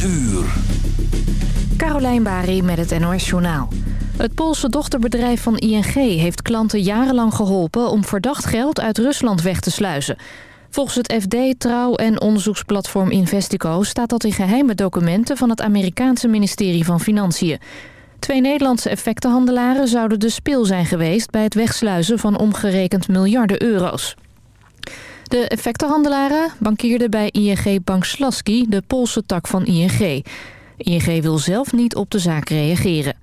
uur. Carolijn Bari met het NOS Journaal. Het Poolse dochterbedrijf van ING heeft klanten jarenlang geholpen... om verdacht geld uit Rusland weg te sluizen. Volgens het FD, Trouw en onderzoeksplatform Investico... staat dat in geheime documenten van het Amerikaanse ministerie van Financiën. Twee Nederlandse effectenhandelaren zouden de speel zijn geweest... bij het wegsluizen van omgerekend miljarden euro's. De effectenhandelaren bankierden bij ING Bank Slaski, de Poolse tak van ING. ING wil zelf niet op de zaak reageren.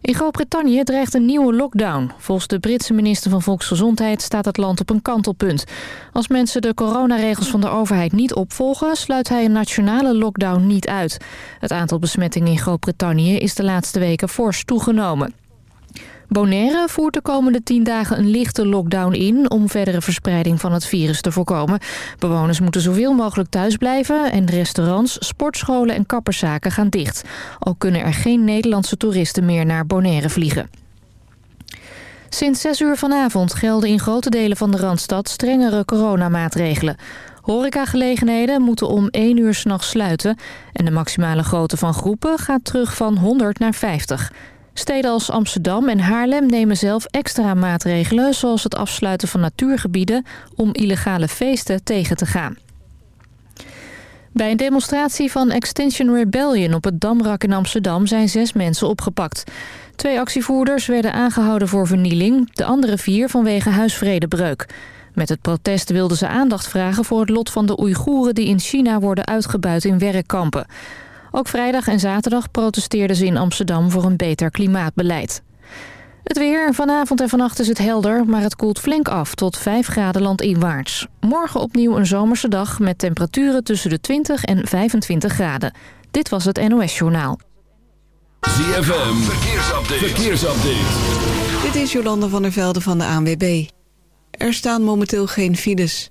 In Groot-Brittannië dreigt een nieuwe lockdown. Volgens de Britse minister van Volksgezondheid staat het land op een kantelpunt. Als mensen de coronaregels van de overheid niet opvolgen... sluit hij een nationale lockdown niet uit. Het aantal besmettingen in Groot-Brittannië is de laatste weken fors toegenomen. Bonaire voert de komende tien dagen een lichte lockdown in... om verdere verspreiding van het virus te voorkomen. Bewoners moeten zoveel mogelijk thuis blijven... en restaurants, sportscholen en kapperszaken gaan dicht. Al kunnen er geen Nederlandse toeristen meer naar Bonaire vliegen. Sinds 6 uur vanavond gelden in grote delen van de Randstad strengere coronamaatregelen. Horecagelegenheden moeten om 1 uur s'nachts sluiten... en de maximale grootte van groepen gaat terug van 100 naar 50... Steden als Amsterdam en Haarlem nemen zelf extra maatregelen... zoals het afsluiten van natuurgebieden om illegale feesten tegen te gaan. Bij een demonstratie van Extinction Rebellion op het Damrak in Amsterdam zijn zes mensen opgepakt. Twee actievoerders werden aangehouden voor vernieling, de andere vier vanwege huisvredebreuk. Met het protest wilden ze aandacht vragen voor het lot van de Oeigoeren die in China worden uitgebuit in werkkampen. Ook vrijdag en zaterdag protesteerden ze in Amsterdam voor een beter klimaatbeleid. Het weer. Vanavond en vannacht is het helder, maar het koelt flink af tot 5 graden landinwaarts. Morgen opnieuw een zomerse dag met temperaturen tussen de 20 en 25 graden. Dit was het NOS Journaal. ZFM. Verkeersupdate. Verkeersupdate. Dit is Jolanda van der Velde van de ANWB. Er staan momenteel geen files.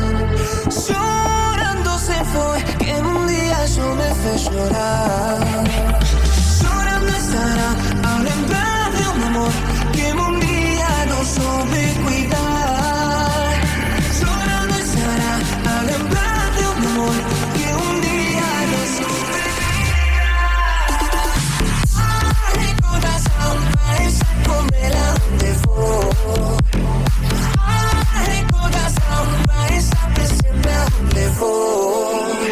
Chorando se foi, que um dia só me fez chorar. Chorando estará onde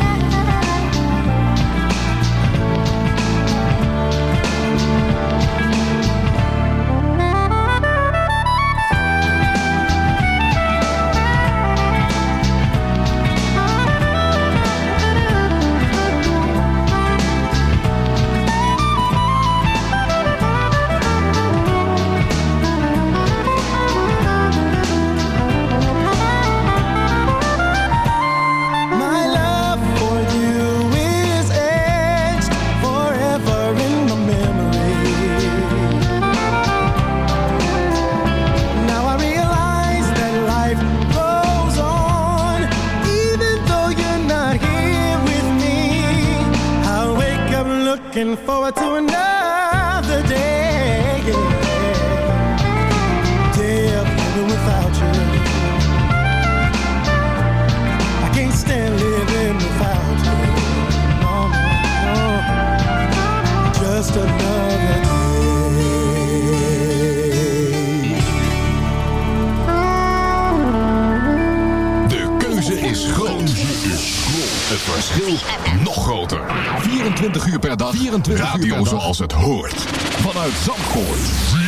24 Radio uur zoals het hoort. Vanuit Zandvoort.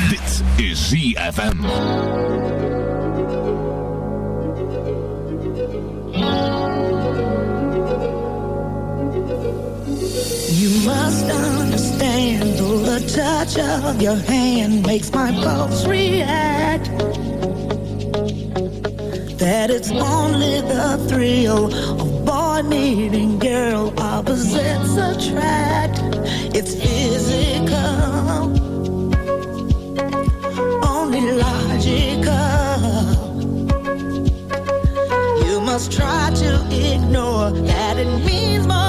Dit is ZFM. You must understand the touch of your hand makes my pulse react. That it's only the thrill of needing girl opposites attract. It's physical, only logical. You must try to ignore that it means more.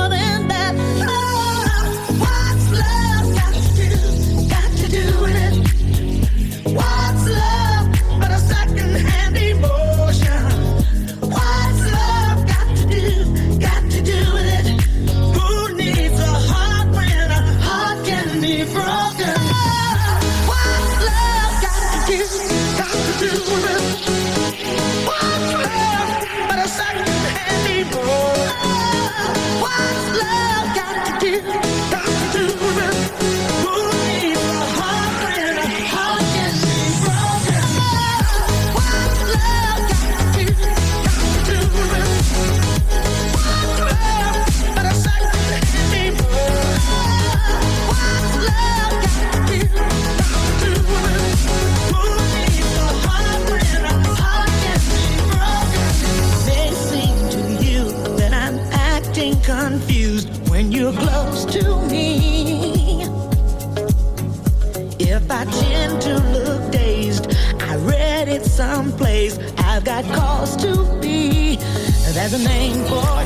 There's a name for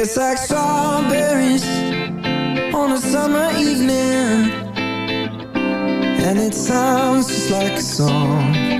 Tastes like strawberries on a summer evening. And it sounds just like a song.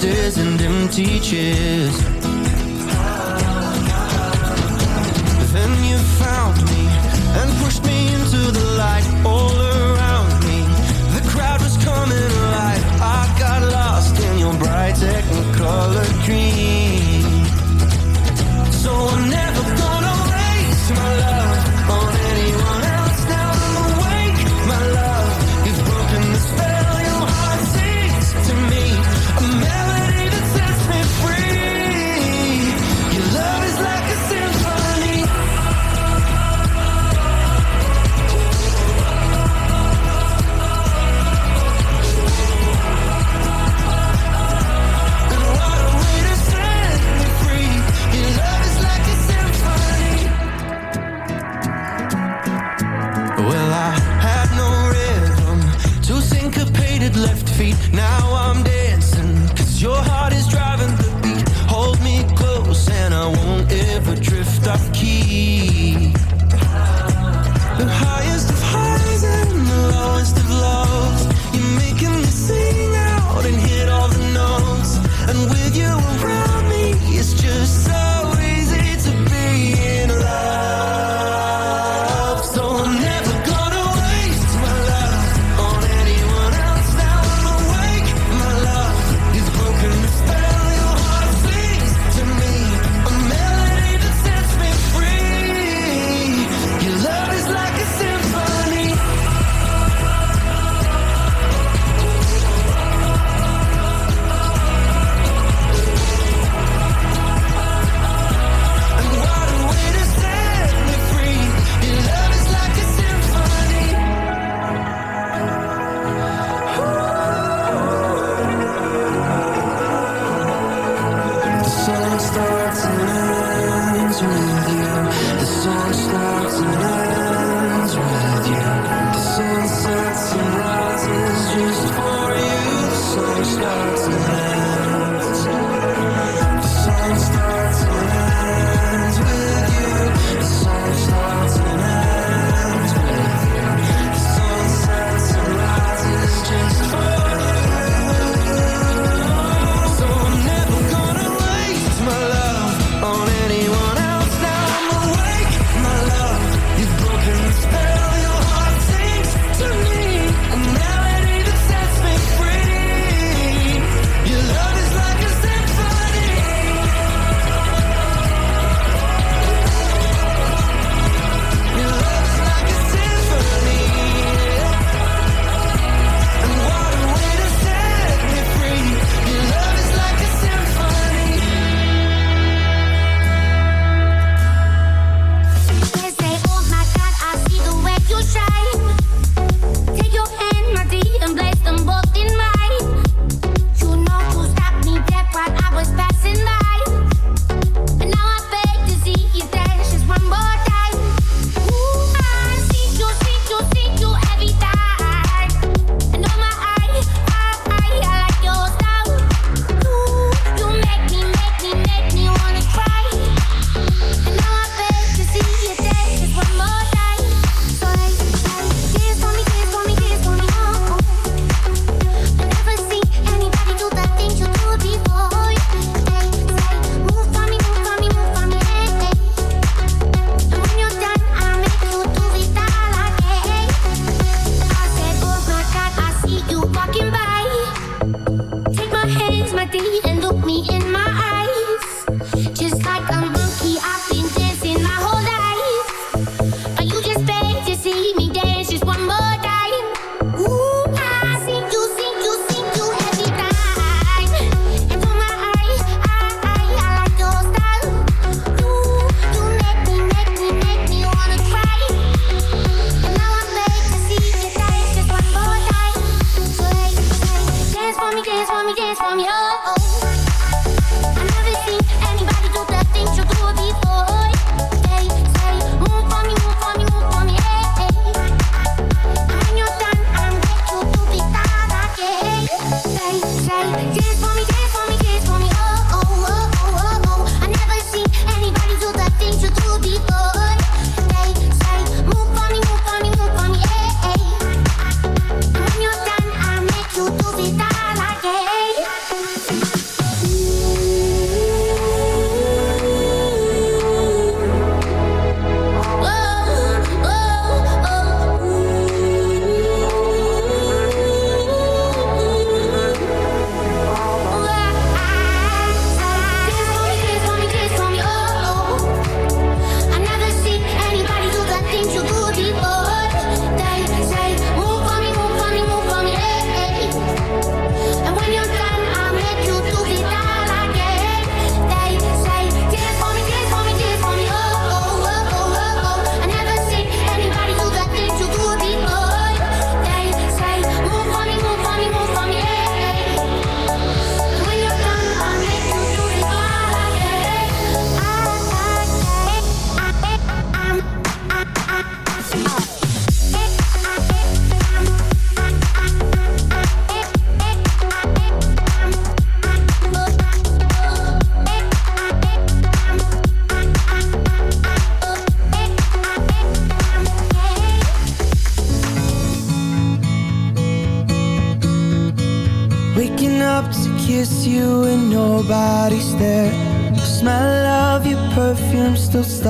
stairs and empty chairs. Then you found me and pushed me into the light all around me. The crowd was coming alive I got lost in your bright technique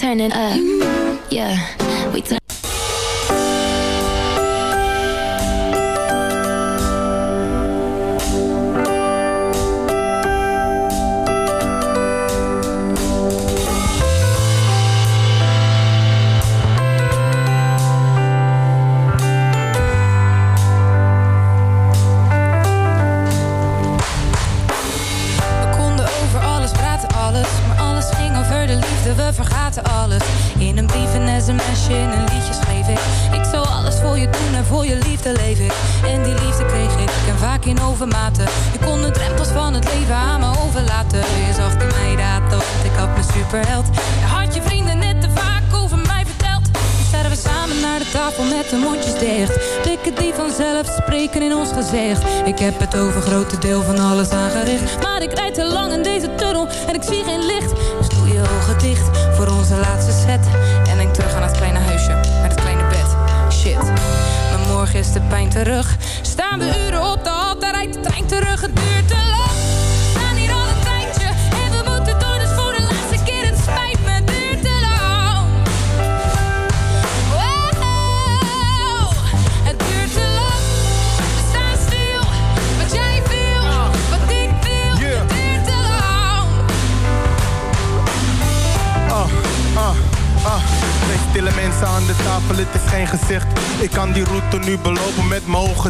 turning up. Ik kan die route nu belopen met mogen